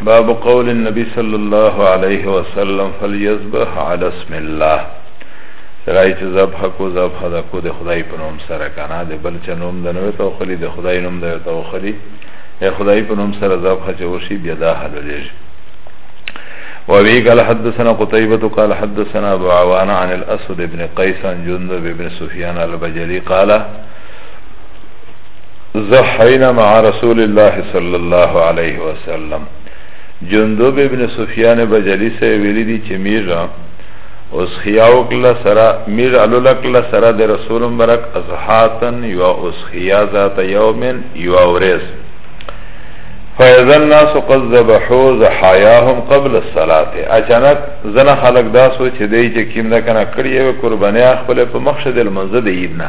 باب قول النبي صلى الله عليه وسلم فليذبح على اسم الله سرای چې ذبح کو ذبح دا کو د خدای په نوم سره کنه د بل چا نوم د نوې تو خلی د خدای نوم د تو خلی د خدای په نوم سره ذبح چې وشي بیا دا حل لږ وابي قال حدثنا قتيبة قال حدثنا ابو عوان عن الاسود بن قيس عن جندب بن سفيان البجلي قال زحینا مع رسول الله صلی الله علیه وسلم جندوب ابن سفیان بجلی سے ویلی دی چه میر اوس خیاو کلا سرا میر علو لکلا سرا دی رسول مبرک ازحاتن یو اوس خیا ذات یومن یو اوریز فیضا الناس قد ذبحو زحایاهم قبل الصلاة اچانک زن خلق دا سوچ دی چه کم دا کنا کریه قربانی اخبر پا مخشد المنزد ایدنا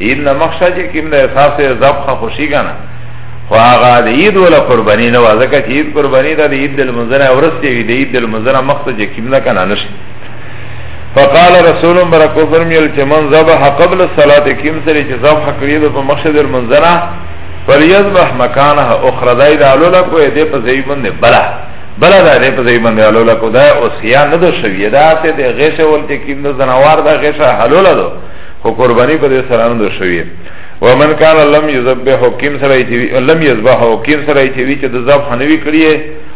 عید نه مخشه چې کوم د احساس ذبح خوشي کنه خو هغه د عید ولا قرباني نه وځکه چې عید قرباني د عید د منځنه ورسته وي د عید د منځنه مخته چې کوم نه کنه نشي فقال رسول برکو فرمیل چې من ذبح قبل الصلاه کوم سره چې ذبح کړی د مخشه د منځنه فلیذبح مکانها اخرى دای د علولا کو دې په ځای باندې بلا بلا دا دې په ځای باندې علولا کو دا اوسیا نه دو شوی دا ته د غیشه ولته کوم د زنوار دا غیشه حلولا دو خو قربانی په دې سره نه شوی ومن کان لم یذبح حکیم سره چې لم یذبح حکیم سره چې وی چې د ذبح نه وی کړی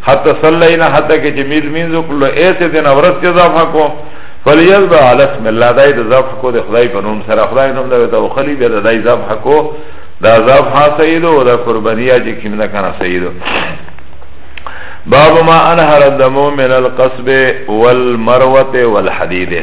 حتی صلینا حتی کې چې میز مینځو کله ایسه دین اورس چې ذبح کو فلیذبح علی اسم الله دای د ذبح کو د خدای په نوم سره خدای نوم دا ته خلی به دای ذبح کو دا ذبح سیدو او دا قربانیا چې کیم نه کنه سیدو باب ما انهر الدم من القصب والمروه والحديده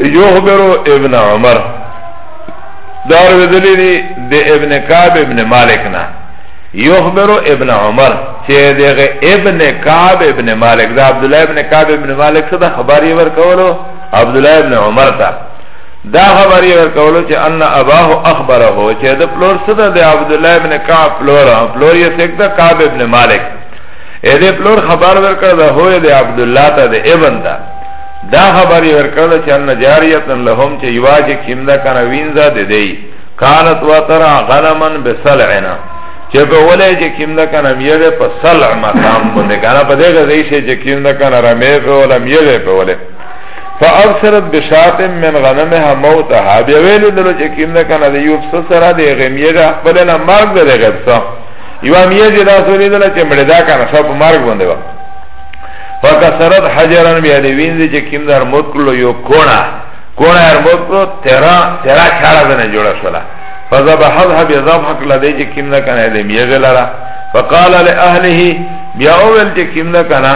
یخبرو ابن عمر دار وزلی دی دی ابن کعب ابن مالک نا یخبرو ابن عمر چه دیغه ابن کعب ابن مالک دا عبدالله ابن کعب ابن مالک سا دا خبری ورکولو عبدالله ابن عمر تا دا خبری ورکولو چه ان اباه اخبره چه دا پلور سا دا دی عبدالله ابن کعب پلور پلور یا سکتا کعب ابن مالک ایده پلور خبر ورکر دا ہوئی دی عبدالله تا دی ابن تا دا خبری ورکړه چې ان جاریتن لهم چې یواجه کیم دا کنه وینځه د دی کانت وترا غنمن بسلعنا چې په ولې چې کیم دا کنه میره په سلع مقام باندې کنه په دغه ځای شي چې کیم دا کنه رمې په ولا میره په ولې فابصرت بشات من غنمها موتها بیا ویل دلو چې کیم دا کنه د یوب سره د غمیره خپل نه مرګ دغه غبسه یو میره دا سولې دل چې مړه دا کنه سب مرګ باندې فکسرت حجرن بیا دی وینځي چې کیم در موت کړلو یو کونه کونه هر موت کړو تیرا تیرا چاړه دنه جوړه شوله فذبحها بذبحك لدی چې کیم نه کنه دې میغه لرا فقال لاهله بیا اول چې کیم نه کنه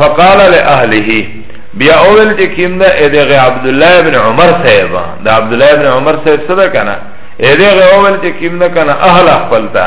فقال لاهله بیا اول چې کیم نه دې عبد الله ابن عمر صاحب دا عبد الله ابن عمر صاحب صدا کنه دې اول چې کیم نه کنه اهل خپلتا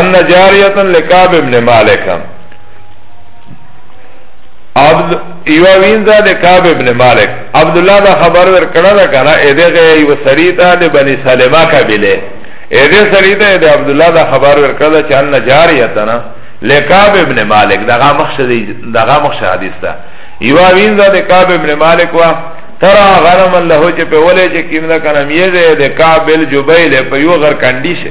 ان جاریتا لکعب ابن مالک عبد ایو وینزا ده کعب ابن مالک عبدالله دا خبر ور کړه دا کنه ایده غی ایو سریتا ده بنی سلمه کبیله ایده سریتا ایده عبدالله دا خبر ور کړه چه ان جاریتا نا لکعب ابن مالک دغا مخش دغا مخش حدیث تا ایو وینزا ده کعب ابن مالک وا ترا غنم الله چه په ولی چه کیم دا کنه میزه ده کعب الجبیل په یو غر کندیشه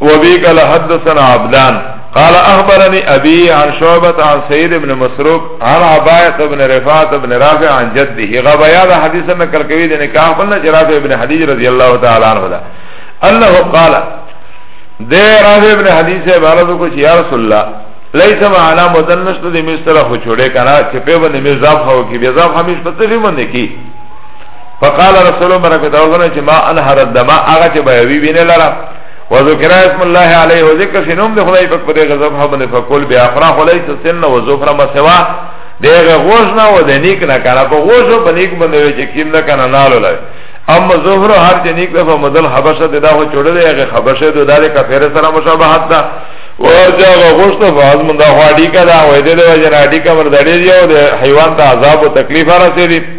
وبي قال حدثنا عبدان قال اخبرني ابي عن شعبة عن سيد بن مسروق عن عباية بن رفاعة بن رافع عن جده غبايا دا حديث نقل کوي د نکاح فن رافع بن حديج رضي الله تعالى عنه دا انه قال ده رافع بن حديث عبارت کو چې يا رسول الله ليس معنا مدنشت د مستره خو چوڑے کنا چې په باندې مزاف هو کې بزاف همیش پته لري باندې کې فقال رسول الله برکت او غنه چې ما انهر الدم هغه چې بيوي وینه لره وذكر اسم الله عليه وذكر شنوم ده خدای په دې غزب هم نه فقول بیا اخرا خلای سن و زفر ما سوا دغه غوش نه و د نیک نه کنه په غوش په نیک باندې چې کیم نه کنه نالو لای اما زفر هر چې نیک په مدل حبشه ده دا هو چوره ده هغه حبشه ده داله کفر سره مشابهت ده ورجا غوش ته فاز من دا هډی کا دا وې دې وجه نه هډی کا ور دړې یو د حیوان ته عذاب او تکلیف راځي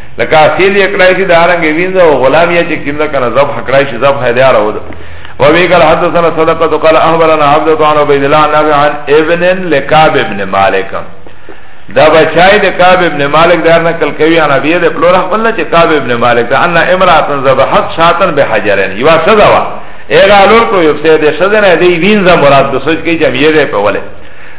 لکه اصیل یې کړای شي د هرنګ وینځ او غلام یې چې کینده کنه ذبح کړای شي ذبح دی اره ود او وی قال حدثنا صدقه قال اخبرنا عبد عن عبيد الله نافع عن ابن لكعب ابن مالك دا بچای د کعب ابن مالک دار نقل کوي انا بیا د پلور خپل چې کعب ابن مالک دا ان امراه ذبحت شاتن به حجرن یوا سزا وا اغه لور کو یو سه د سزا نه دی وینځه مراد د سوچ کې جمعیه په وله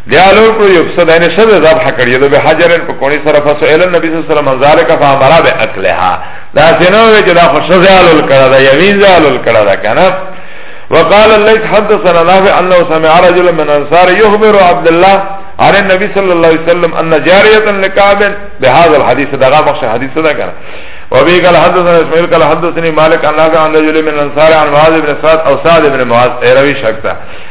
دی الور کړو یو څه دنه شذ ذبح کړی دو به حجرن په کونی سره فسئل النبی صلی الله علیه وسلم ذالک فامرا به اکلها دا سينو وی چې دا خو شذ الول کړه دا یوین زالول کړه دا کنه وقال الليث حدثنا نافع انه سمع رجل من انصار يخبر عبد الله عن النبي صلى الله عليه وسلم ان جاريه لكعب بهذا الحديث دا غمخ حديث دا کنه وبي قال حدثنا اسماعيل قال حدثني مالك عن نافع عن رجل من انصار عن معاذ بن سعد او سعد بن معاذ ايروي شكتا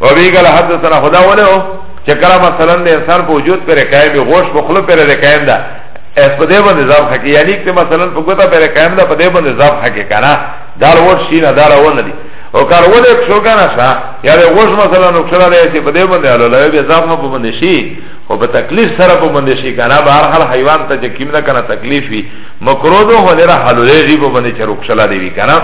و بی قال حدثنا خدا وله چه کلا مثلا ده انسان پا وجود پر قائم غوش پا خلو پر ده قائم ده اس پا ده بند زب حقی یعنی که مثلا پا گتا پر قائم ده پا ده بند زب حقی کنا دار وش شینا دار ون دی و کار وله اکشو کنا شا یا ده غوش مثلا اکشلا ده ایسی پا ده بند حلو لوی بی زب ما پا بند شی و پا تکلیف سر پا بند شی کنا با هر حال حیوان تا چه کم ده کنا تکلیف وی مکرو ده و لیرا حلو لیجی پا بند چه رکشلا ده وی کنا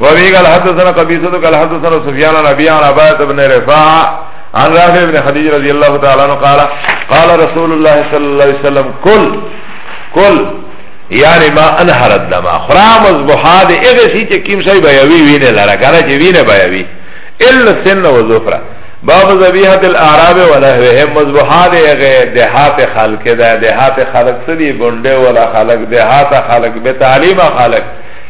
وابي قال حدثنا قبيصة قال حدثنا سفيان عن أبي عن عبادة بن رفاعة عن رافع بن خديج رضي الله تعالى عنه قال قال رسول الله صلى الله عليه وسلم كل كل یعنی ما انهر الدم خرام از بحاد اغه سی چې کیم شای بیاوی وینه لاره کنه چې وینه بیاوی الا سن و زفرا باب ذبیحت الاعراب ونحوهم مذبحات اغه دهات خلق ده دهات خلق سدی گنده ولا خلق دهات خلق به تعلیم خلق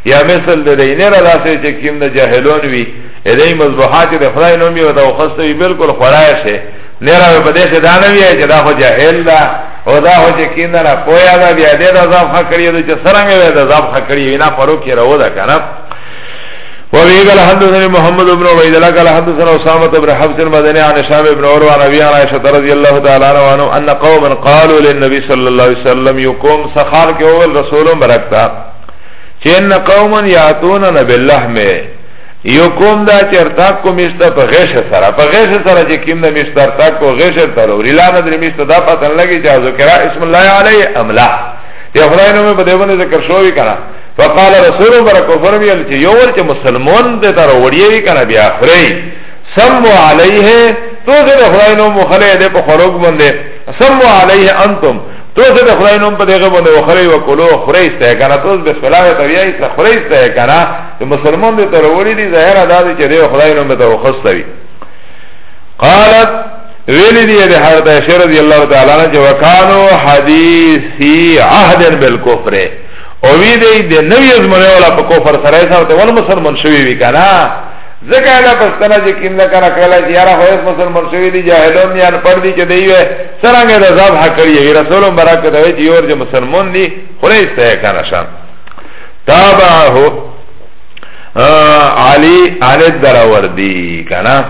یا مثل ده ده نیر دا سه چه کم ده جاهلون وی ایده مذبوحا چه ده خدای نومی و ده خسته وی بلکل خورای شه نیر او بده سه دا نوی چه دا خو جاهل ده او دا خو چه کم ده نا پویا ده بیا ده ده زب خکری ده چه سرنگ ده ده زب خکری وینا پرو کی رو ده کنب وفي قال حدثني محمد بن عبيد الله قال حدثنا أسامة بن حفص المدني عن هشام بن عروة عن أبي عن عائشة رضي الله تعالى عنه أن قوما قالوا للنبي صلى الله عليه وسلم يقوم سخار كهو الرسول بركتا چه ان قوما یاتوننا باللحم یو قوم دا چه ارتاق کو میشتا پا غیش سرا پا غیش سرا چه کم دا میشتا ارتاق کو غیش ارتا لوری لا ندر میشتا دا پتن لگی چه ذکرا اسم اللہ علی املا یا خدای نومی پا دیوانی ذکر شوی کنا فقال رسول برکو فرمیل چه یور چه مسلمون ده تا روڑیوی کنا بیا خری سمو علیه تو زن خدای نوم خلی ده پا خروق بنده سمو علیه انتم تو سه د خدای نوم په دغه باندې وخري وکولو خوري سته کنه تو بسم الله ته ویای سه خوري سته کنه چې مسلمان دې تر وړي دي ظاهر ادا دي چې د خدای نوم ته وخصوي قالت ویلی دی د حضرت عائشہ رضی الله تعالی عنها چې وکانو حدیثی عهد بالکفر او وی دی د نوی زمونه ولا په کفر سره سره ته ول مسلمان شوی وی کنه ځکه دا پښتنه چې کیند کنه کله چې یاره هویس مسلمان شوی دی جاهلون یان پړ دی چې دی سرانگه ده زبح کریه وی رسول مبرک دوی چه یور جه مسلمون دی خلیس تیه کنشان تابعه علی علی دراوردی کنا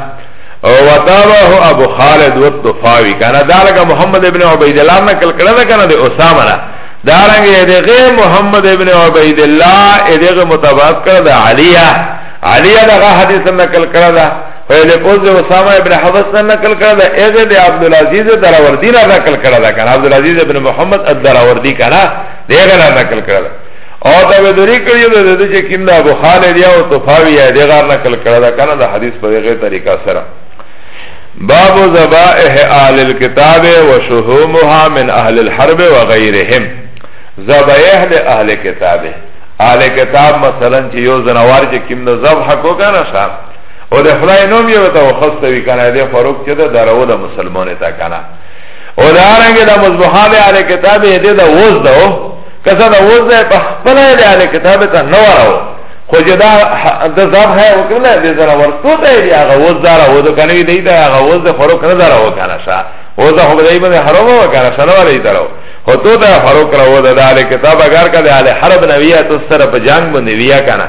وتابعه ابو خالد والطفاوی کنا دارک محمد ابن عبیدالله نکل کرده کنا ده اسامه نه دارنگ ادغه محمد ابن عبید الله ادغه متبعات کرده علیه علیه دغه حدیث نکل کرده ویلی پوز دی اسامه ابن حفظ نه نقل کرده ایغه دی عبدالعزیز دراوردی نه نقل کرده کنه عبدالعزیز ابن محمد الدراوردی کنه دی ایغه نه نقل کرده او دا به دوری کړی دا د چې کیم دا ابو خالد یا او طفاوی یا دی غار نقل کړه دا کنه دا حدیث په دغه طریقه سره باب ذبائح اهل الكتاب وشهومها من اهل الحرب وغيرهم ذبائح د اهل کتاب اهل کتاب مثلا چې یو زنوار چې کیم نه ذبح کو کنه شام او ده خدای نوم یو تا وخست وی کنه ده فاروق چه ده درو ده مسلمان تا کنه او ده آرنگه ده مذبحان ده آل کتاب ده ده وز ده کسا ده وز ده پا خپلا ده آل کتاب تا نورو خو چه ده ده زب ہے وکرنه ده زر ورسو ده ده آغا وز داره و ده کنه ده ده آغا وز ده فاروق نداره و کنه شا وز ده خب ده ایبن حرام و کنه شا نوره ایتره خو تو ده فاروق رو ده ده آل کتاب اگر که ده آل حرب نویه تو سر پا جنگ بنده ویه کنه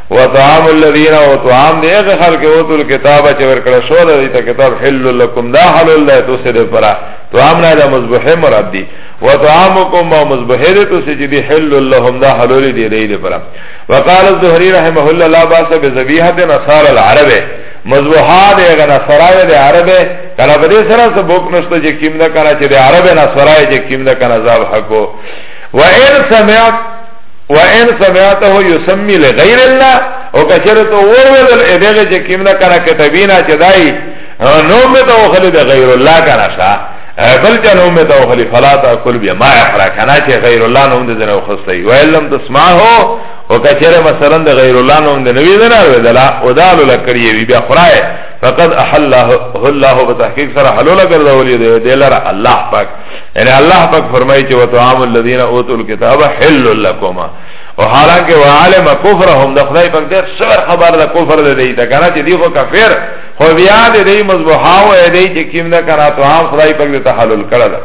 وطعام الذين وطعام دې هغه خلک او تل کتاب چې ورکړ شو دې ته کتاب حل لكم دا حلال ده تو سره پرا طعام نه له مذبح مراد دي وطعامكم ما مذبح دې تو سې دې حل لهم دا حلال دي دې پرا وقال الزهري رحمه الله لا باس بذبيحه نصار العرب مذبحا دې غنا سراي دې عرب کله به سره سبوک نشته چې کیم نه کنه چې دې عرب نه سراي چې کیم نه کنه ذبح کو وان سمعت و ان سمعته یسمی لغیر الله او کچره تو وویل ادغه چې کیمنا کنه کتبینا چې دای نو مې ته وخلی د غیر الله کنه شا بل چې نو مې ته وخلی فلا تاکل بیا ما اخرا کنه چې غیر الله نو دې نه وخصلی و علم تسمعه او کچره مثلا د غیر الله نو دې نوی نه ویلا او دال لکړی بیا خړای فقد احله الله بتحقیق سره حلول ګرځولې دی دلر الله پاک یعنی الله پاک فرمایي چې وطعام الذين اوتوا الكتاب حل لكم او حالانکه وعلم کفرهم د خدای پاک ډېر سر خبر د کفر د دی ته کنه چې دی خو کافر خو بیا د دې مذبوحا او دې چې کیم نه کنه تو عام خدای پاک د تحلل کړه ده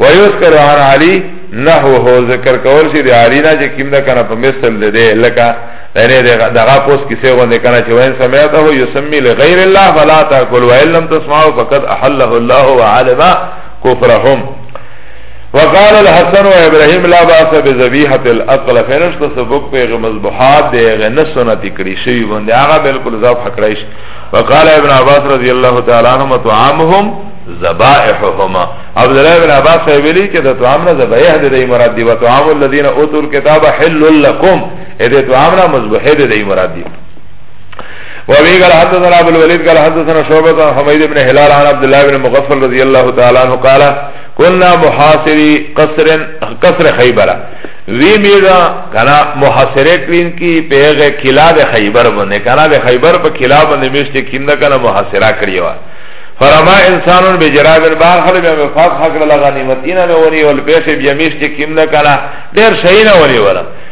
ويذكر عن علي نحوه ذکر کول شي د علي نه چې کیم نه کنه په مثل ده لکه یعنی دغه پوس کیسه غونډه کنه چې وین سمعته یسمی لغیر الله فلا تاکل وان لم تسمعوا فقد احله الله وعلم كفرهم وقال الحسن وابراهيم لا باس بذبيحه الاقل فنشت سبق په مذبحات دغه نه سنت کړي شی باندې هغه بالکل ذبح کړی وقال ابن عباس رضی الله تعالی عنهما طعامهم ذبائحهما عبد الله بن عباس ویلی چې د طعام نه ذبائح د مراد دی او طعام الذين اوتوا الكتاب حل لكم هده تو عامنا مذبحه ده ده مراد دي وابي قال حدثنا ابو الوليد قال حدثنا شعبة عن حميد بن هلال عن عبد الله بن مغفل رضي الله تعالى عنه قال كنا محاصري قصر قصر خيبر وی میرا کنا محاصره کلین کی پیغه کلا ده خیبر بنده کنا ده خیبر پا کلا بنده میشت کیم ده کنا محاصره کریوا فرما انسانون به جرابن بار خل بیا مفاق حق لغنیمتینا نونی والپیش بیا میشت کیم ده کنا دیر شهینا ونی ورم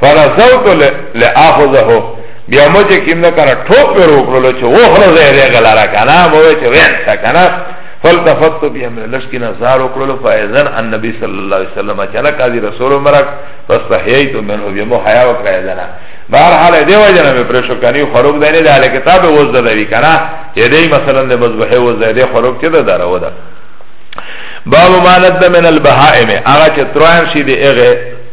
فنسوت لآخذه بیا مو چې کیم نه کنه ټوپ پر وکړلو چې وخره زه دې غلاره کنه مو چې وین تا کنه فلتفت بیا مې لشکې نظر وکړلو فایزن النبي صلی الله علیه وسلم چې نه قاضي رسول مرک فاستحییت منه بیا مو حیا وکړه زنه بهر حال دې وجه نه پر شو کني خروج دی نه د کتاب وزد دی کنه چې دې مثلا د مذبحه وزد دی خروج چې ده درو ده باب ما ند من البهائم هغه چې ترایم شي دی هغه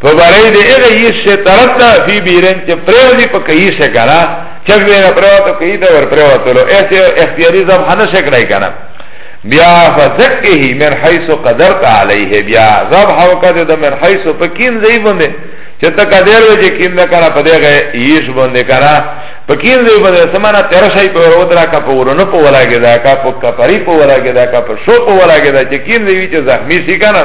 په باره د هغه یې څه طرف ته فی بیرن چې پریوځي په کوي څه کنه چک ویره پریوته کوي ته ور پریوتلو ایسه اختیاري زم خنه شکړای کنه بیا فزکه من حيث قدرت عليه بیا زب هو کده د من حيث پکین زی باندې چې تا قدر وې چې کیم نه کنه په دغه یش باندې کنه پکین زی باندې سمانه تیر شي په ورودرا کا په ورونو په ولاګه دا کا په کپری په ولاګه دا کا په شو په ولاګه دا چې کیم زی چې زخمی شي کنه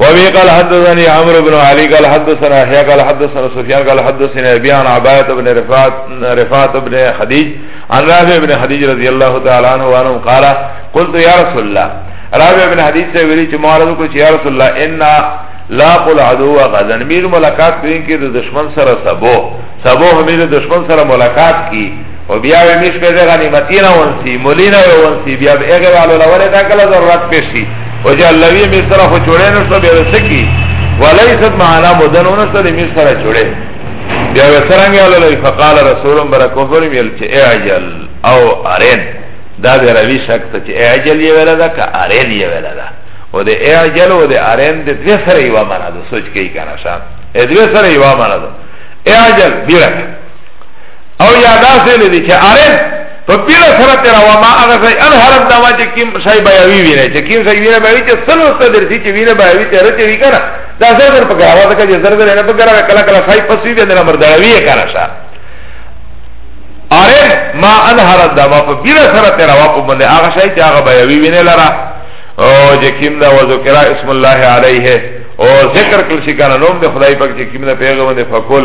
وابي قال حدثني عمرو بن علي قال حدثنا يحيى قال حدثنا سفيان قال حدثنا ابي عن عبايه بن رفاعه رفاعه بن خديج عن رافع بن خديج رضي الله تعالى عنه وانه قال قلت يا رسول الله رافع بن خديج سے ویلی کہ معارض کو يا رسول الله ان لا قل عدو غزن میر ملاقات کریں کہ دشمن سره سبو سبو ہمیں دشمن سره ملاقات کی او بیا به میش پیدا غنیمتی نه ونسی مولی نه ونسی بیا به هغه والو لوره تا کله ضرورت پیشی او چې الله وی می سره خو جوړې نو څه به سکی ولیست معنا مدن ونه سره می سره جوړې بیا به سره می الله لوی فقال رسول برکو فرم یل چې اجل او ارن دا به روی شک ته چې اجل یې ولا دا که ارن یې ولا دا او د اجل او د ارن د دې سره یو معنا ده سوچ کې کنه شان دې سره یو معنا ده اجل بیره او یادا سے لدی چه عرب په پیله سره تیر و ما هغه ځای ان حرم دا ما چې کیم شای بیاوی وینه چې کیم شای وینه بیاوی چې سلو ست درتی چې وینه بیاوی ته رچې وی کنه دا زر زر په ګاوا ته چې زر زر نه په ګاوا کله کله شای پسوی به نه مرداوی کنه شا اره ما ان حرم دا ما په پیله سره تیر و په باندې هغه شای چې هغه بیاوی وینه لرا او چې کیم دا وذو کرا اسم الله علیه او ذکر کل شي کنه نوم د خدای پاک چې کیم دا پیغمبر فقل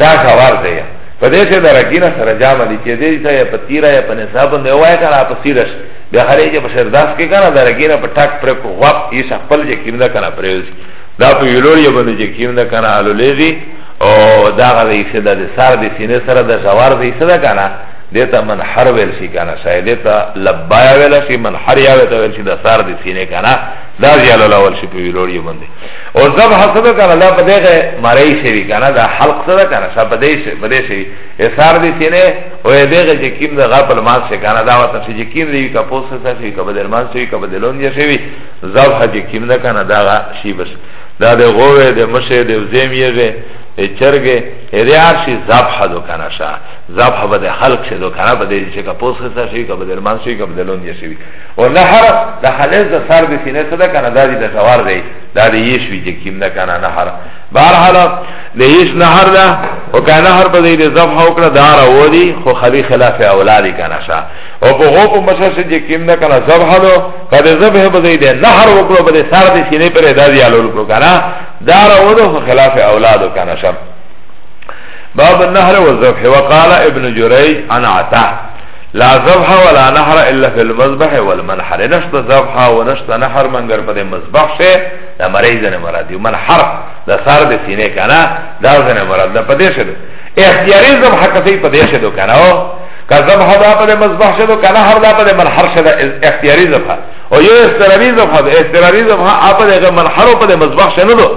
دا غوار ده یا په دې سره درګینا سره جامه دي چې دې ته په تیرا یا په نصاب نه وای کنه په سیرش به هرې چې په شرداس کې کنه درګینا په ټاک پر کو غواب یې خپل چې کیندا کنه پرېز دا په یلور یې باندې چې کیندا کنه الو لیدي او دا غلې چې د سر دې سینې سره د جوار دې سره کنه دیتا من حر ویل شي کنه شای دیتا لبایا ویل شي من حر یا ویل شي د سر دې سینې کنه دا زیاله لول شي په یلور یې باندې او ذبح صدا کنه دا په دغه مړی شوی کنه دا حلق صدا کنه شپ دې شي بده شي اثار دې سینه او دغه چې کیم د غپل مال شي کنه دا وته چې کیم دی کا پوسه شي کا بدل مال شي کا بدلون یې شي ذبح چې کیم دا کنه دا شي بس دا د غوې د مشه د زیم یې چرګه دې هر شي ذبح دو کنه شا ذبح بده حلق شي دو کنه بده چې کا پوسه شي کا بدل مال شي کا بدلون یې شي او نهر د خالص د سر د سینې څخه ده کنه دا دی د جوار دی دا دی یش وی چې کیم نه کنه نهر بهر حال د یش نهر ده او که نهر په دې د زف هو کړه دا را و دی خو خلی خلاف اولادی کنه شا او په هو په مسر چې کیم نه کنه زف هلو کله زف هه په دې د نهر وکړو په دې سر د سینې پر دا دی الول کړو کنه دا را و دی خو خلاف اولاد کنه شا باب النهر والذبح وقال ابن جريج عن عطاء لا ذبح ولا نحر الا في المذبح والمنحر نشت ذبح ونشت نحر منگر پا ده مذبح شه ده مرئی زن مراد دیو منحر ده سار ده سینه کنا ده زن مراد ده پا ده شه ده اختیاری ذبح کسی پا ده شه ده کنا که ذبح ده پا ده مذبح شه ده کنا حر ده پا ده منحر شه ده اختیاری ذبح او یو استراری ذبح ده استراری ذبح اپا ده منحر پا ده مذبح شه نه ده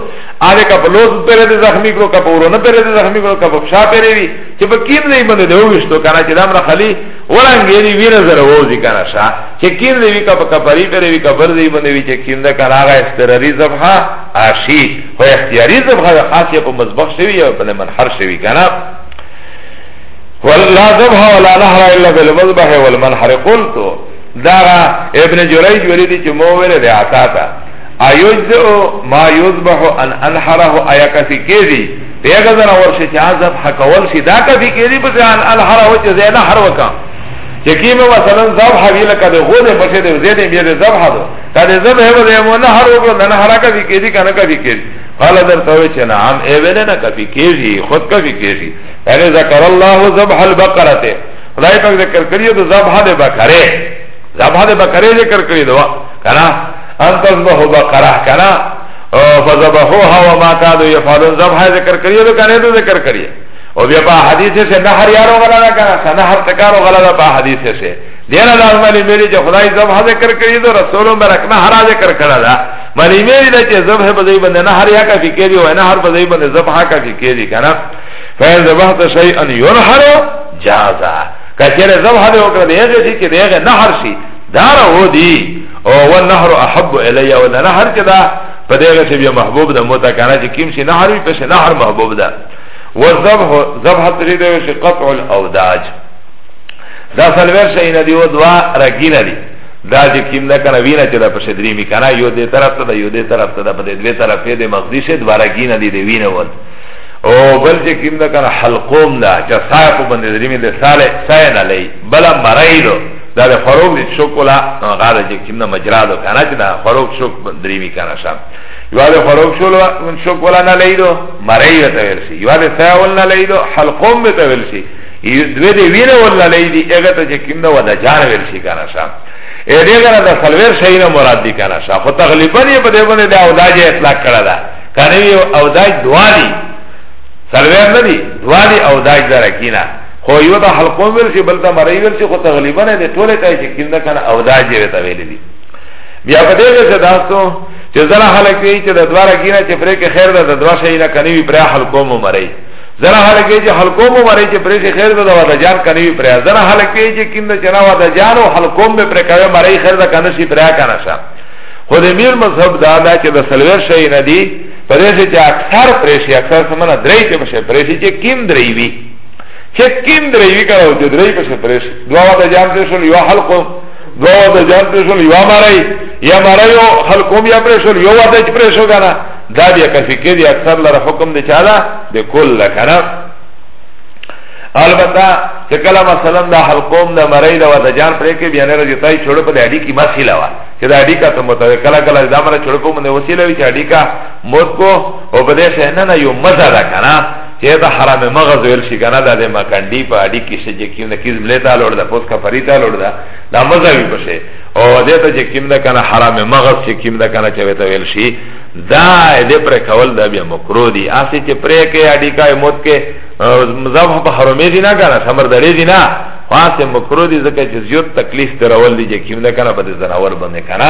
آده که پا لوز پره ده زخمی کرو که پا ورونه پره ده زخمی کرو که پا فشا پره ده چې په کین دی باندې دی وښتو کنه چې دامر خلی ورنګې دی وینه زره ووزي کنه شا چې کین دی وی کا په کپری پر وی کا بر دی باندې وی چې کین دا کنه هغه استراری زبحه عاشی هو اختیاری زبحه خاصه په مذبح شوی او په منحر شوی کنه ولا ذبح ولا نحر الا بالمذبح والمنحر قلت دارا ابن جريج ولدي چې مو ویل دی عطا تا ايجزئ ما يذبح ان انحره ايا کسي کېږي پیغه زنه ورشي چې عذاب حکول شي دا کفي کې دی په ځان الحر او چې زیاده حر وکا چې کیمه مثلا ذبح وی لکه د غوله په شه دی زیاده بیا د ذبح دو دا د ذبح هو دی مو نه حر وکړه نه حر کفي کې دی کنه کفي کې قال در ته چې نعم ای ویل نه کفي کې دی خود کفي کې دی هغه ذکر الله ذبح البقره ته خدای پاک ذکر کړی د ذبح د بقره ذبح د بقره ذکر کړی دا کنه ان تذبح بقره کنه فذبحوها وما كانوا يفعلون ذبح ذکر کریے تو کنے تو ذکر کریے او بیا په حدیث سے نحر یارو غلا دا کنا سا نحر تکارو غلا دا په حدیث سے دینا لازم ملی میری چه خدای ذبح ذکر کری دو رسولو برک نحر ذکر کرا دا ملی میری دا چه ذبح بزی بند نحر یا کفی کری و نحر بزی بند ذبح کفی کری کنا فین ذبح تا شیئن ینحرو جازا کچر ذبح دے وکر دیگه شی چه دیگه نحر شی دارا ہو دی او والنهر احب الی او دا نهر چې دا په دغه چې بیا محبوب ده مو ته کنه چې کیم شي نهر وي پس نهر محبوب ده والذبح ذبح ترې دی چې قطع الاوداج دا سلور شي نه دی او دوا رګینه دی دا چې کیم نه کنه وینه چې دا په شدري می کنه یو دې طرف ته یو دې طرف ته په دې دوه طرف دې مغزي شه دوا رګینه دی دی وینه ول او بل چې کیم نه کنه حلقوم دا چې صاحب باندې درې می له ساله ساين علی بل مرایلو دا د خروک د چوک ولا هغه د کوم نه مجرا دو کنه چې دا خروک چوک دریمی کنه شام یو د خروک شول ان چوک ولا نه لیدو مری ته ورسی یو د ساول نه لیدو حلقوم ته ورسی دوی دی وینه ولا لیدی هغه ته چې کوم نه ودا جار ورسی کنه شام ا دې غره د سلویر شي نه مراد دي کنه شام خو تقریبا یې په دې باندې دا اوداج اطلاق کړه دا کنه یو اوداج دوا دي سلویر نه دي دوا دي اوداج درکینه خو یو ته حلقوم ویل شي بل ته مرۍ ویل شي خو تغلیبا د ټوله ته چې کیم ده کنه او دا جې ته ویل دي بیا په دې څه داستو چې زره حلق وی چې د دواره کینه چې پرې کې خیر ده د دوه شي نه کني وی پر حلقوم مرۍ زره حلق وی چې حلقوم مرۍ چې پرې کې خیر ده د ودا جان کني وی پر زره حلق وی چې کیم ده چې نه ودا جان او حلقوم به پر کوي مرۍ خیر ده کنه شي پر کنه شه خو د میر مذهب دا دا چې د سلور شي نه دي پرې چې اکثر پرې شي اکثر سمنه درې چې پرې شي چې کیم درې وی چه کم دریوی کنه و چه دریوی پسی پریش دو وقت جان پریشن یو حلقو دو وقت جان پریشن یو مرائی یا مرائی و حلقوم یا پریشن یو وقت اچ پریشو کنه دا بیا کسی که دی اکثر لر حکم دی چه دا دی کل لکنه البته چې کله مثلا دا حلقوم دا مړی دا د جان پرې کې بیا نه راځي تای چړو په اډی کې مسیله وا چې دا اډی کا ته متوي کله کله دا مړ چړو په باندې وسیله وی چې اډی کا موت کو او بده شه نه نه یو مزه دا کنه چه دا حرام مغز ویل شی کنه دا ده مکندی پا اڈی کشه جه کم ده کیز ملی تا لور ده پوز کفری تا لور ده دا مذهبی پشه او ده تا جه کم ده کنه حرام مغز چه کم ده کنه چه ویتا ویل شی دا ده پر کول ده بیا مکرو دی آسی چه پر که اڈی کای موت که مذهب پا حرمی دی نا کنه سمر دلی دی نا خاصه مکرو دی زکه چې زیات تکلیف ترول دی چې کیم نه کنه بده زناور باندې کنه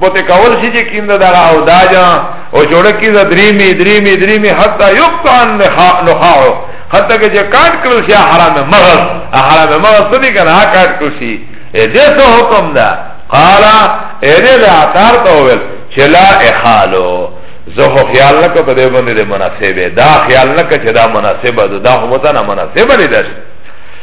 بوته کول شي چې کیند دا او دا جا او جوړ کی دا دریمی دریمی دریمی حتا یقطع نخاو حتا کې چې کاټ کړل شي حرام مغز حرام مغز څه دي کنه کاټ کړل شي دې څه حکم دا قال اې دې عطار ته ویل چې لا اخالو زه خو خیال نه کوم په دې باندې مناسبه دا خیال نه کوم چې دا مناسبه ده دا هم ته نه مناسبه نه ده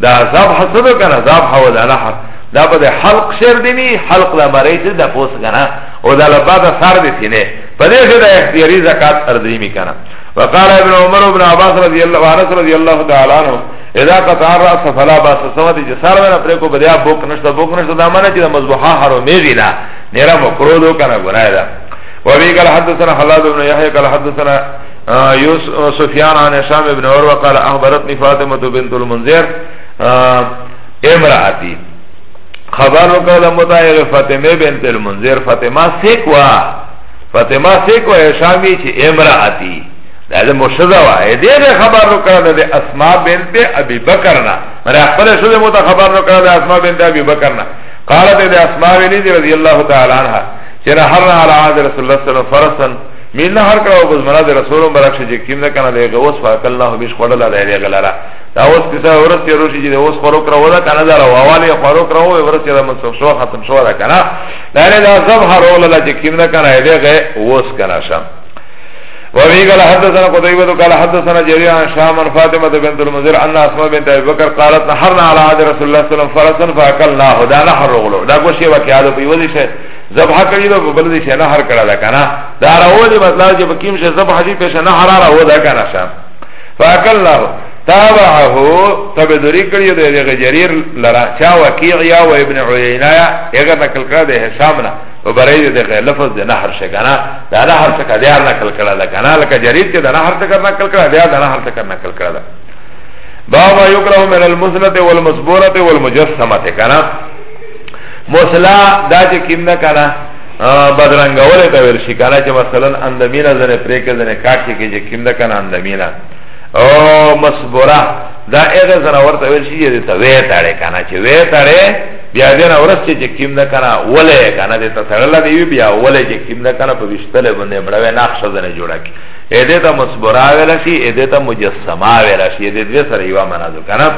دا ذبح صدو کنا ذبح و دا نحر دا پا دا حلق شر دینی حلق دا مرائی چه دا پوس کنا و دا لبا دا سار دی سینے پا دیش دا اختیاری زکاة اردریمی کنا وقال ابن عمر ابن عباس رضی اللہ وانس رضی اللہ تعالی عنہ اذا قطع الراس فلا باس سمت چه سار دن اپنے کو بدیا بوک نشتا بوک نشتا دا مانا چه دا مذبوحا حرو میزی نا نیرا مکرو دو کنا گناہ دا وابی قال حدثنا حلاد بن یحیی قال حدثنا سفیان عن هشام ابن عروه قال اخبرتني فاطمه بنت المنذر امراتی خبر وکړه متایغه فاطمه بنت المنذر فاطمه سیکوا فاطمه سیکوا هشامی چې امراتی دا د مشزه وا دې به خبر وکړه د اسماء بنت ابي بکر نه مره خپل شو مو ته خبر وکړه د اسماء بنت ابي بکر نه قالت د اسماء بنت رضی الله تعالی عنها چې هر علی عهد رسول الله صلی الله علیه وسلم فرسن من نهر کړه او بزمنا د رسول مبارک شي چې کیم نه کنه دی غوس فاک الله بیش خړل دا دی غلره دا اوس کیسه ورس کې روشي چې اوس خورو کړه ولا کنه دا راوالی خورو کړه او ورس کې منسوخ شو ختم شو دا کنه دا نه دا زب هرول لا چې کیم نه کنه دی غه اوس کنه شم وفي قال حدثنا قتيبة قال حدثنا جرير عن شام عن فاطمة بنت المنذر أن أسماء بنت أبي بكر قالت نحرنا على عهد رسول الله صلى الله عليه وسلم فرسا فأكلناه دا نحر غلو دا قوشي وكي عادو في وزي شيء ذبح کړی دا بل دې شنه هر کړه دا کنه دا راو دې مطلب چې بکیم شه ذبح دې په شنه هر راو دا کنه شه فاکل الله تابعه تبدری کړی دې دې جریر لرا چا وکیع یا و ابن عیینه یا هغه نقل کړه دې هشام نه و برای دې دې لفظ دې نهر شه کنه دا نهر څه کړه دې نقل کړه دا کنه لکه جریر چې دا نهر څه کړه نقل کړه دې دا نهر څه کړه نقل کړه بابا یکره من المسنده والمسبوره والمجسمه کنه موسلا دا چې کیم نه کنه بدرنګول ته ویل شي کنه چې مثلا اندمینا زنه پرې کې زنه کاټ کې چې کیم نه کنه اندمینا او مصبره دا هغه زنه ورته ویل شي چې ته وې تاړې کنه چې وې تاړې بیا دې نه ورس چې کیم نه کنه ولې کنه دې ته تړل دی بیا ولې چې کیم نه کنه په وشتل باندې بڑوي نقش زنه جوړه کی اې دې ته مصبره ویل شي اې دې ته مجسمه ویل شي دې دې سره یو معنا ده کنه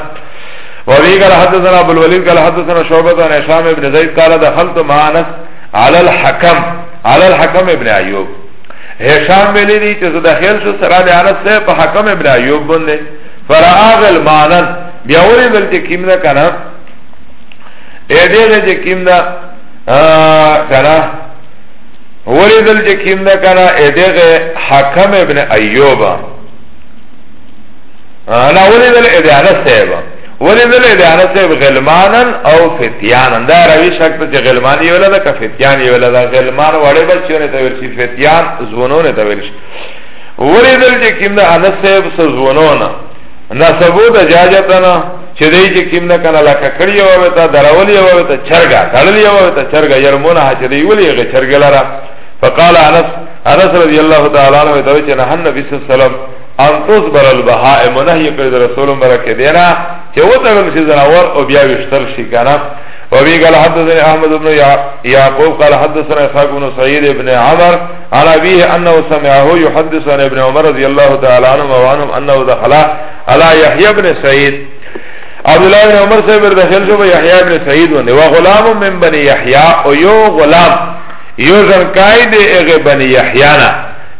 وابي قال حدثنا ابو الوليد قال حدثنا شعبة عن هشام بن زيد قال دخلت مع انس على الحكم على الحكم ابن ايوب هشام ویلی دی چې داخل شو سره د انس سره په حکم ابن ایوب باندې فراغل مانن بیا وری دل چې کیم نه کنه اې دې چې کیم نه کنه وری دل چې کیم نه کنه اې دې حکم ابن ایوب انا ولیدل ادیانه صاحب ولیدل ادیانه صاحب غلمانن او فتیانن دا روی شک ته غلمان یو لدا که فتیان یو لدا غلمان وړي بچونه ته ورشي فتیان زونونه ته ورشي ولیدل چې کیم دا انس صاحب سزونونه نسبو د جاجتنا چې دای چې کیم نه کنه لکه کړی او وتا دراولی او وتا چرګا کړلی او وتا چرګا يرمونه چې دی ولی غ چرګلره فقال انس انس رضی الله تعالی عنہ ته چې نه نبی صلی الله علیه وسلم ان تصبر البهائم نهی کړی رسول مبارک دینا چې و تړل شي زناور او بیا وشتل شي کنه وبي قال حدثنا احمد بن يعقوب قال حدثنا اسحاق بن سعيد بن عمر عن ابيه انه سمعه يحدث عن ابن عمر رضي الله تعالى عنهما وعنهم انه دخل على يحيى بن سعيد عبد الله بن عمر صاحب داخل شو يحيى بن سعيد ونه وغلام من بني يحيى او يو غلام يو زن قائد اغه بني يحيى نه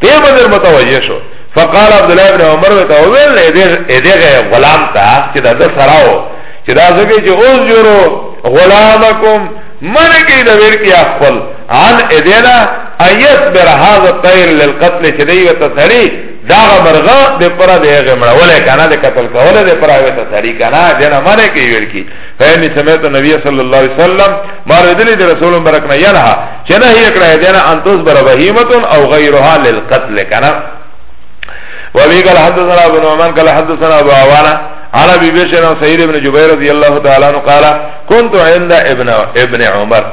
تی بدر متوجه شو فقال عبدالله ابن عمر ویتا ویل ایدیغه غلام تا چه دا دا سراو چه دا سکے چه انجرو غلامکم من کی دا ویر کی اخفل عن ایدینا ایت بر هذا طیر للقتل چه دیوتا سری داغه مرغا د پرا د هغه مړه ولې کنه د قتل کوله د پرا وې ته سړی کنه دنه معنی کې ویل کی فهمي سمعت نبی صلی الله علیه وسلم مار دې د رسول مبارک نه یلها چه نهی اکڑای دینا انتوز بر بهیمتون او غیرها للقتل کنا وابی قال حدثنا ابن عمان قال حدثنا ابو عوانا عن ابي بشر عن سعيد بن جبير رضي الله تعالى عنه قال كنت عند ابن ابن عمر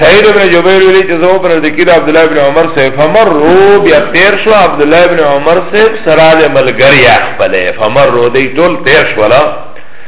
سعيد بن جبير ولي جزو پر ذکر عبد الله بن عمر سے فمر رو بیا تیر شو عبد الله بن عمر سے سرال ملګری اخبل فمر رو دی ټول تیر شو لا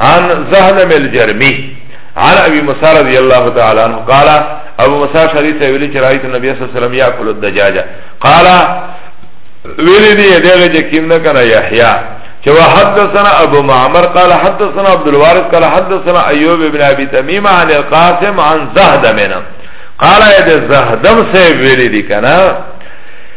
عن زهلم الجرمي عن ابي موسى رضي الله تعالى عنه قال ابو موسى شريف ویلی چې رايت النبي صلى الله عليه وسلم ياكل الدجاج قال ویلی دی دغه چې کیم نه کنه يحيى چې وحدثنا ابو معمر قال حدثنا عبد الوارث قال حدثنا ايوب بن ابي تميم عن القاسم عن زهد منه قال اذا زهدم سے ویلی دی کنه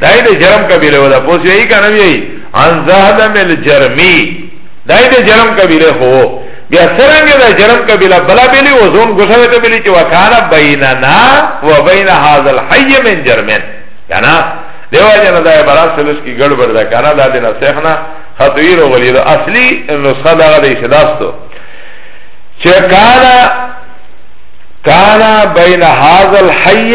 دای د جرم قبیله ودا پوس یی کنه یی ان زهدم الجرمی دای د جرم قبیله هو بیا سرنګ د جرم قبیله بلا بیلی او زون غوسه ته بیلی چې وکاله بیننا و بین هاذ الحی من جرمن کنه دیو جن دا عبارت سلس کی گڑبڑ دا کنه دا دینه شیخنا خطیر او غلی دا اصلی نسخه دا د اسلامستو چې کانا کانا بین هاذ الحی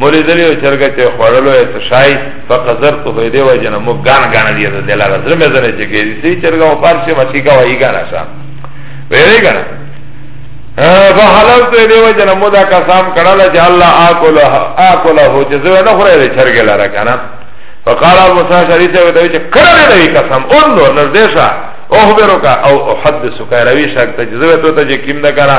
مولی دلی و چرگا چه خوڑلو ایت شای فقذر تو خوی دیو جنا مو گان گان دیا دا دلال از رمی زنی چه گیدی سی چرگا و پار چه مسی کا وحی گانا شا ویلی گانا فحلال تو دیو جنا مو دا قسام کرالا چه اللہ آکولا ہو چه زوی نخوری دی چرگی لارا کانا فقال ابو سا شریط ہے ویدوی چه کرلی دوی قسام اندو نردیشا اخبرو کا او احدثو کا روی شاکتا چه زوی تو تا جه کم دا کانا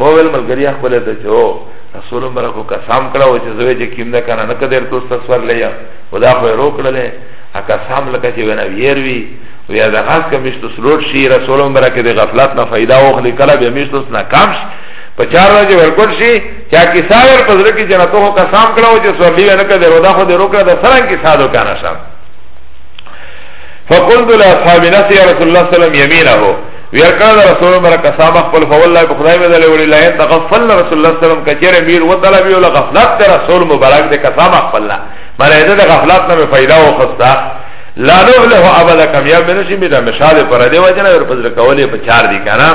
موویل ملګری خپل ته چې او رسول مبارک کو قسم کړو چې زوی چې کیم نه کنه نه کدر تو تصور لیا خدا خو رو کړل ا قسم لکه چې ونا ویر وی و یا د غاز کمیشت سلوټ شي رسول مبارک د غفلت نه فائدہ اوخلی کله به میشت نه کم شي په چار ورځې ورکول شي چې کیسه ور په ځل کې جنته هو قسم کړو چې سورلی نه کده رودا خو دې روکړه د سره کې ساده کنه شم فقلت لاصحاب نسي رسول الله صلی الله علیه وسلم یمینه ویرکړه د رسول مبارک قسم خپل فوالله په خدای مې دلې وړي لا تغفل رسول الله صلی الله علیه وسلم کچره میر و طلب یو غفلت د رسول مبارک د قسم خپل نه مله د غفلت نه فائدہ او خستا لا نفله ابدا کامیاب بنشي می د مشاله پر دی وجنه ور پزر کولې په چار دی کنه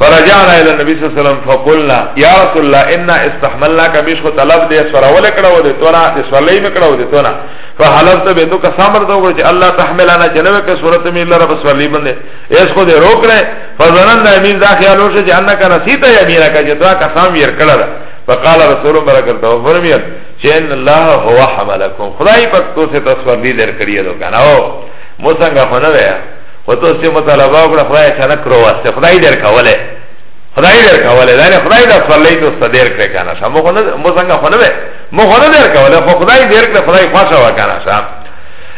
فرجعنا الى النبي صلى الله عليه وسلم فقلنا يا رسول الله انا استحملناك مش خو طلب دې سره ول کړه و دې تورا دې سولې مکړه و دې تورا فحلفت به تو قسم ورته وکړ چې الله تحملنا جنبه کې صورت مې الله رب سولې باندې اس خو دې روک رہے فظنن دا امیر دا خیال ہوشه چې انکا نسیتا یا میرا کا چې تا قسم ویر کړه ده فقال رسول الله برکت او فرمیل چې ان الله هو حملکم خدای پاک تو سے تصور دی در کړی دو کنه او مو څنګه خو نه ویا خو تو سه مطالبه وکړه خدای څنګه کرو واسه خدای در کوله خدای در کوله دا نه خدای دا صلی تو صدر کړ کنه شمو خو نه مو څنګه خو نه ویا مو خو نه در کوله خو خدای در کړ خدای خوښه وکنه شم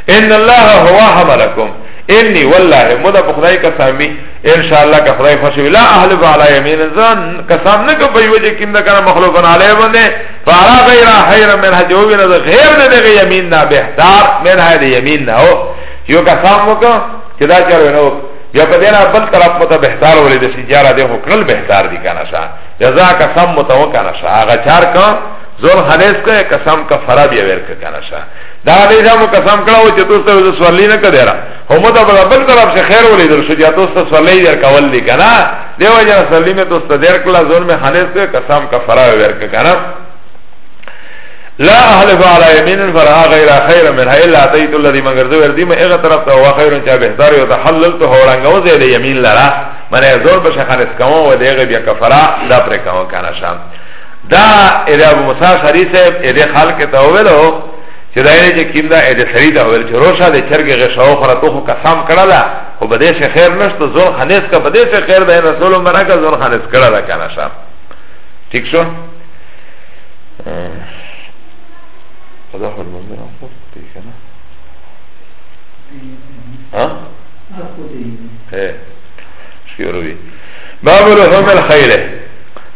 ان الله هو حملکم انی والله مودا په خدای قسم وی ان شاء الله که خدای خوشی لا اهل علی یمین زن قسم نه کوي وجه کیم دا کنه مخلوق نه علی باندې فارا غیر خیر من هجو بنا غیر نه دی یمین نه بهتر من هدی یمین نه او یو قسم وکړه چې دا چارو نه بیا په دینا بل طرف مت بهتر ولې د سجاره دی خپل بهتر دی کنه شا جزا قسم مت وکنه شا هغه چار کا زور خلیص کا قسم کا فرا بیا ورک کنه شا دا علی دا مو قسم کړو چې تاسو ته سوالي نه کړی را هم دا په بل طرف څخه خیر ولې در شو چې تاسو ته سوالي در کول دي کنه دیو جن سوالي مې تاسو ته در کړل ځون مې خالص ته قسم کفاره ورک کنه لا احلف على يمين فرا غير خير من هي لا تيت الذي مگر ذو ردي ما اغه طرف ته هو خير چا بهتر يو تحلل تو هورنګو زه دې يمين لرا منه زور بشه خالص کوم و دې غ بیا کفاره دا پر کوم کنه شام دا اده ابو موسی شری صاحب اده خلق ته ویلو چې دا یې چې کیم دا اده سری دا ویل چې روشا د چرګ غشاو خره تو خو قسم کړه دا او بده شه خیر نشته زور خنیس کا بده شه خیر دا رسول مرګ زور خنیس کړه دا کنه شام ٹھیک شو خدا خو منظر هم خو تی کنه ها ها شیروی باب لحوم الخیره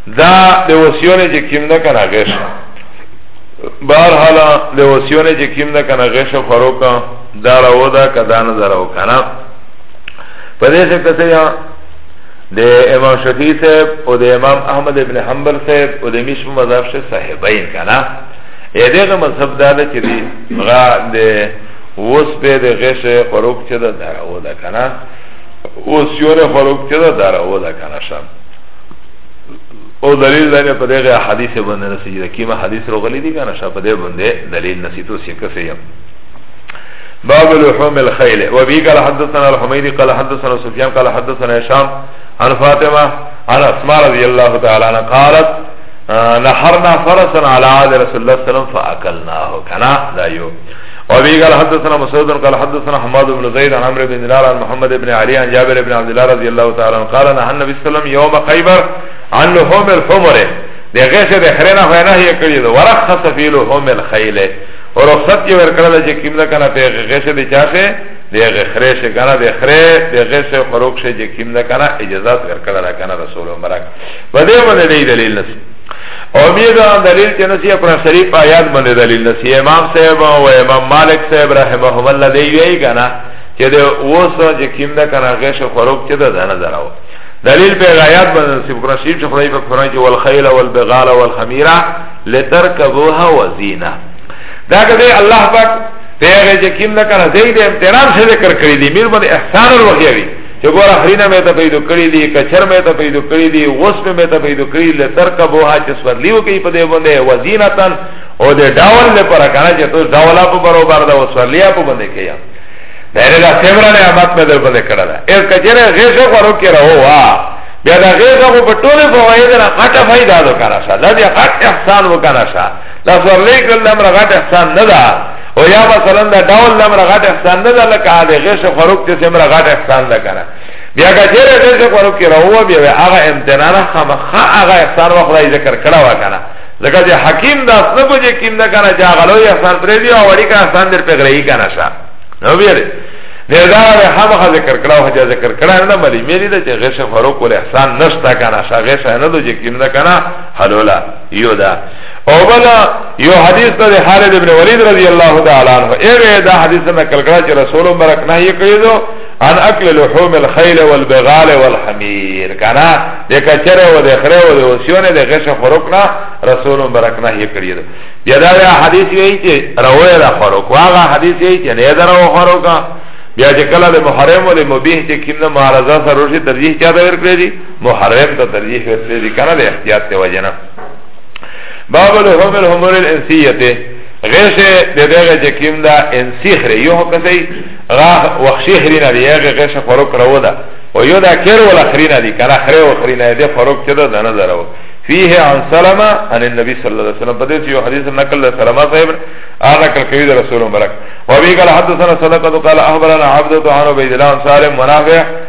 دا د وسیونه چې کیم ده کنه غش بهر حال د وسیونه چې کیم ده کنه غش خورو کا دا راو دا کدا نه درو کنه په دې څه کته یا د امام شفیع صاحب او د امام احمد ابن حنبل صاحب او د مشم مذهب شه صاحبین کنه اې دغه مذهب دا چې دی غا د وس په د غش خروق چې دا درو دا کنه وسیونه خروق چې دا درو دا کنه شم او دلیل دانه په دغه حدیث باندې نسیږي کیما حدیث روغلی دی کنه شاپ دې باندې دلیل نسیتو سی کفیه باب لحوم الخيل وبي قال حدثنا الحميدي قال حدثنا سفيان قال حدثنا هشام عن فاطمه عن اسماء رضي الله تعالى عنها قالت نحرنا فرسا على عهد رسول الله صلى الله عليه وسلم فاكلناه كنا لا يو وابي قال حدثنا مسعود قال حدثنا حماد بن زيد عن عمرو بن دينار عن محمد بن علي عن جابر بن عبد الله رضي الله تعالى عنه قال نهى النبي صلى الله عليه وسلم يوم خيبر عن لحوم الحمر ده غشه ده خرنا خو نه یې کړی ده ورخص فی لحوم الخيل او رخصت یې ورکړل چې کیمله کنه په غشه ده چاشه ده غخره شه کنه ده خره ده غشه خروق شه چې کیمله کنه اجازه ورکړل کنه رسول مبارک و دې باندې دلیل نشي او بیا دا دلیل چې نسی قرآن شریف آیات باندې دلیل نسی امام صاحب او امام مالک صاحب رحمهم الله دی وی کنه چې د اوسو چې کیم دا کنه غیش خروب چې دا نه دراو دلیل په آیات باندې نسی قرآن شریف چې خدای په فرمایي والخیل والبغال والخمیرا لترکبوها وزینا دا کده الله پاک پیغه چې کیم دا کنه زید امتنان سے ذکر کړی دی میر باندې احسان ورغیوی چه گور اخرینه میں تا پیدو کری دی کچر میں تا پیدو کری دی غسب میں تا پیدو کری لی ترک بوها چه سورلیو کئی پا دی بنده وزینتن او دی ڈاول لی پر کانا چه تو ڈاولا پا برو برده و سورلیا پا بنده کیا دیره دا سیمرا نعمت میں در بنده کرده ایر کچر غیش خورو کی رہو وا بیا دا غیش خو پا طولی فوائدنا غٹ فائدہ دو کانا شا دا دی غٹ احسان و کانا شا دا سورلی کل دا مرا غٹ احسان ندا او یا مثلا دا ډول لمر غټ احسان نه ده لکه هغه غش خروق چې سمره غټ احسان ده کنه بیا که چیرې غش خروق کې راو بیا هغه امتنان خامخا هغه احسان وخدای ذکر کړه وا کنه ځکه چې حکیم دا څه کو چې کیم نه کنه چې هغه لوی احسان پرې دی او وړي کا احسان در په غري کنه شا نو بیا دې دا هغه ذکر کړه او چې ذکر کړه نه ملي مې دې چې غش خروق ول احسان نشتا کنه شا غش نه دوی کیم نه کنه حلولا یو دا او بلا یو حدیث ده خالد ابن ولید رضی الله تعالی عنہ ایغه دا حدیث نه کل کړه چې رسول مبارک نه یې کړی دو ان اکل لحوم الخیل والبغال والحمیر کنا د کچره و د خره و د وسیونه د غش خروق نه رسول مبارک نه یې کړی دو بیا دا حدیث یې چې روایت ده خروق واغه حدیث یې چې نه درو خروقا بیا چې کله د محرم ولې مبیح چې کینه معارضه سره روشي ترجیح چا ته ورکړي محرم ته ترجیح ورکړي دي کنه د احتیاط ته وجنه باب الحمر الحمر الانسیته غیشه د دغه جکیم دا انسیخره یو کسي غا وخشیخری نه دی هغه غیشه فرق راو ده او یو دا کیر ول اخرینه دی کنه خره او اخرینه دی فرق چه ده نه درو فيه عن سلمة عن النبي صلى الله عليه وسلم بدأت يو حديث نقل لسلمة صاحب آغا كالكويد رسول مبرك وابي قال حدثنا صدقة قال أخبرنا عبدة عن عبيد الله عن سالم منافع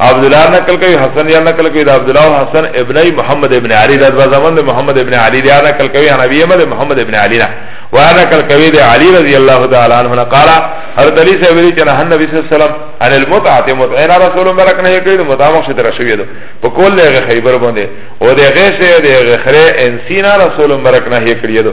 عبدالله نقل کوي حسن یا نقل کوي دا عبدالله او حسن ابن محمد ابن علي دا دوا زمان ده محمد ابن علي دا نقل کوي عن ابي احمد محمد ابن علي نه وانا نقل کوي ده علي رضي الله تعالى عنه قال هر دلی سے ویلی چنا ہن نبی صلی اللہ علیہ وسلم ان المتعه متعنا رسول مبارک نے یہ کہ متعه مقصد رشوی دو بقول لے خیبر بندے او دے غیش دے غخرے انسینا رسول مبارک نے یہ کہ دو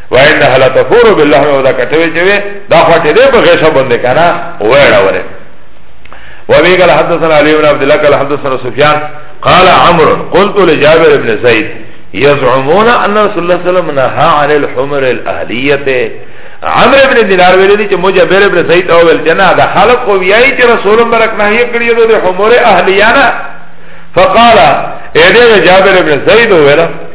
وانها لا تفور بالله او دا کټوي چې وي دا خټه دې په غیشه باندې کنه وړه وره وابي قال حدثنا علي بن عبد الله قال حدثنا سفيان قال عمرو قلت لجابر بن زيد يزعمون ان رسول الله صلى الله عليه وسلم نهى عن الحمر الاهليه عمر ابن دینار ویلی دی چه مجبر ابن سید اول جنا دا خلق کو بیایی چه رسول مبرک نحیه کری دو دی حمور اهلیانا فقالا ایده جابر ابن سید ویلا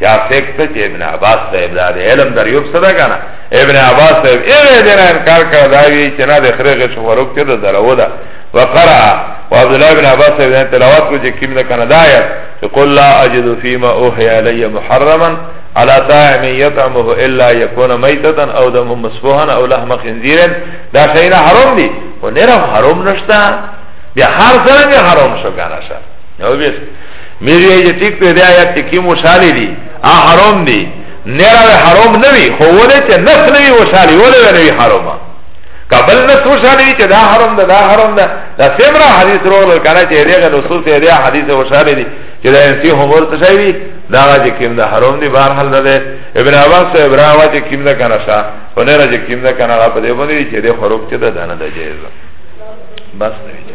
یا فکر ته چې ابن عباس صاحب دا د علم در یوب صدا کنه ابن عباس صاحب ایوه دې نه انکار کړ دا وی چې نه د خرغ شو ورک ته درو ده وقرا وعبد الله بن عباس صاحب دا تلاوت کو چې کیم نه کنه دا آیت چې قل لا اجد فيما اوحي علي محرما على طاعم يطعمه الا يكون ميتا او دم مصفوحا او لحم خنزير دا شيء حرام دي ونرم حرام نشتا بیا هر څنګه حرام شو کنه شه نو بیس میری ای جه ٹک دی آیت چه کیم وشالی دی آ حرام دی نیرا وی حرام نوی خو ولی چه نس نوی وشالی ولی وی نوی حرام کبل نس وشالی وی چه دا حرام دا دا حرام دا دا سمرا حدیث رو رو کنا چه دیگه نصوص دی حدیث وشالی دی چه دا انسی حمور تشای دی دا آغا چه کیم دا حرام دی بارحل دا دی ابن عباس و ابن عباس چه کیم دا کنا شا و نیرا چه کیم دا کنا غا پا دی بندی چه دی خروب چه دا دانا دا جایزا بس نوی چه